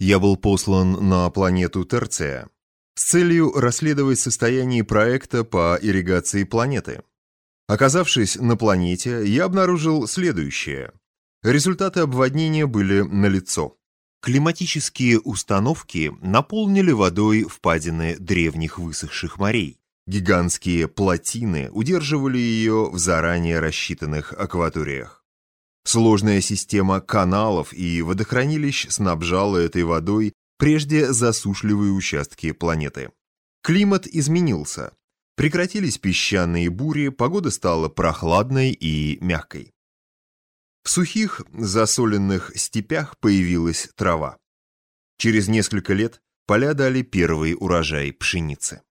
Я был послан на планету Терция с целью расследовать состояние проекта по ирригации планеты. Оказавшись на планете, я обнаружил следующее. Результаты обводнения были налицо. Климатические установки наполнили водой впадины древних высохших морей. Гигантские плотины удерживали ее в заранее рассчитанных акваториях. Сложная система каналов и водохранилищ снабжала этой водой прежде засушливые участки планеты. Климат изменился. Прекратились песчаные бури, погода стала прохладной и мягкой. В сухих, засоленных степях появилась трава. Через несколько лет поля дали первый урожай пшеницы.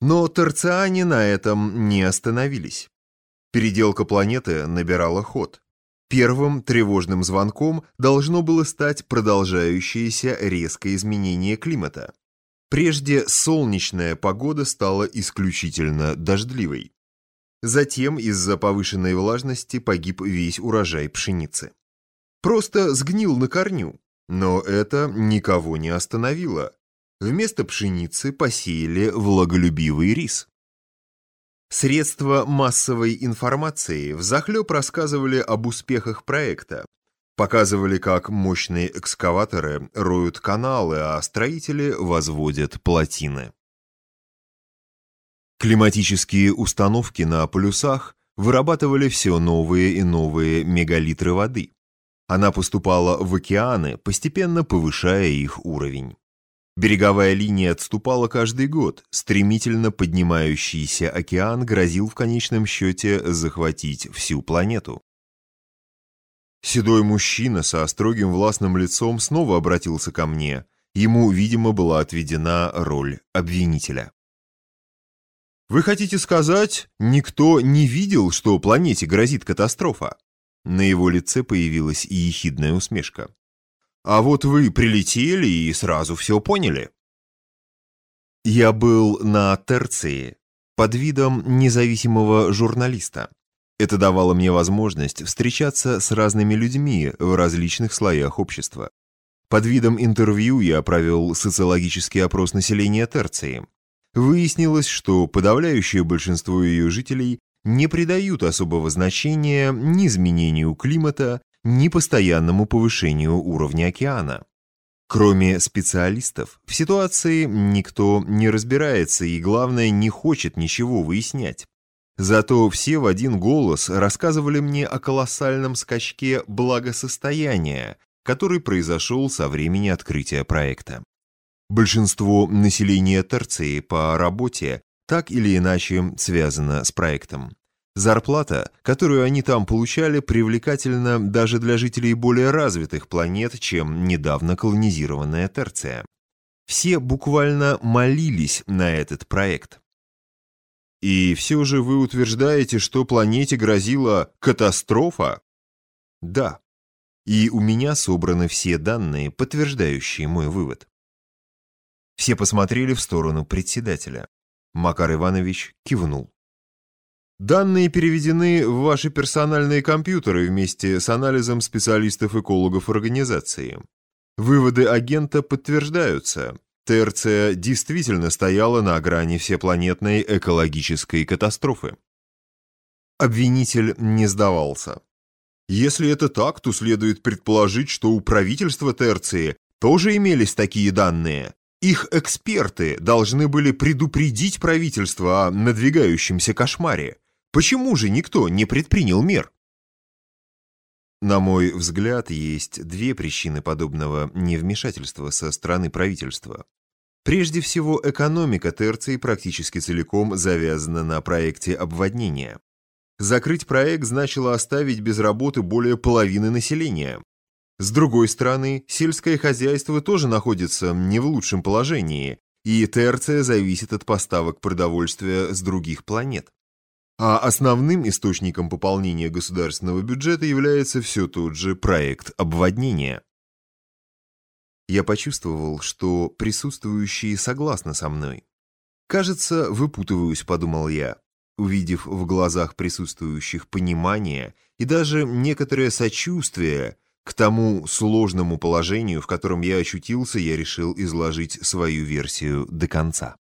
Но торциане на этом не остановились. Переделка планеты набирала ход. Первым тревожным звонком должно было стать продолжающееся резкое изменение климата. Прежде солнечная погода стала исключительно дождливой. Затем из-за повышенной влажности погиб весь урожай пшеницы. Просто сгнил на корню, но это никого не остановило. Вместо пшеницы посеяли влаголюбивый рис. Средства массовой информации взахлеб рассказывали об успехах проекта, показывали, как мощные экскаваторы роют каналы, а строители возводят плотины. Климатические установки на полюсах вырабатывали все новые и новые мегалитры воды. Она поступала в океаны, постепенно повышая их уровень. Береговая линия отступала каждый год, стремительно поднимающийся океан грозил в конечном счете захватить всю планету. Седой мужчина со строгим властным лицом снова обратился ко мне. Ему, видимо, была отведена роль обвинителя. «Вы хотите сказать, никто не видел, что планете грозит катастрофа?» На его лице появилась ехидная усмешка. «А вот вы прилетели и сразу все поняли». Я был на Терции под видом независимого журналиста. Это давало мне возможность встречаться с разными людьми в различных слоях общества. Под видом интервью я провел социологический опрос населения Терции. Выяснилось, что подавляющее большинство ее жителей не придают особого значения ни изменению климата, ни постоянному повышению уровня океана. Кроме специалистов, в ситуации никто не разбирается и, главное, не хочет ничего выяснять. Зато все в один голос рассказывали мне о колоссальном скачке благосостояния, который произошел со времени открытия проекта. Большинство населения Терции по работе так или иначе связано с проектом. Зарплата, которую они там получали, привлекательна даже для жителей более развитых планет, чем недавно колонизированная Терция. Все буквально молились на этот проект. И все же вы утверждаете, что планете грозила катастрофа? Да. И у меня собраны все данные, подтверждающие мой вывод. Все посмотрели в сторону председателя. Макар Иванович кивнул. Данные переведены в ваши персональные компьютеры вместе с анализом специалистов-экологов организации. Выводы агента подтверждаются. Терция действительно стояла на грани всепланетной экологической катастрофы. Обвинитель не сдавался. Если это так, то следует предположить, что у правительства Терции тоже имелись такие данные. Их эксперты должны были предупредить правительство о надвигающемся кошмаре. Почему же никто не предпринял мер? На мой взгляд, есть две причины подобного невмешательства со стороны правительства. Прежде всего, экономика Терции практически целиком завязана на проекте обводнения. Закрыть проект значило оставить без работы более половины населения. С другой стороны, сельское хозяйство тоже находится не в лучшем положении, и Терция зависит от поставок продовольствия с других планет. А основным источником пополнения государственного бюджета является все тот же проект обводнения. Я почувствовал, что присутствующие согласны со мной. «Кажется, выпутываюсь», — подумал я, увидев в глазах присутствующих понимание и даже некоторое сочувствие, К тому сложному положению, в котором я очутился, я решил изложить свою версию до конца.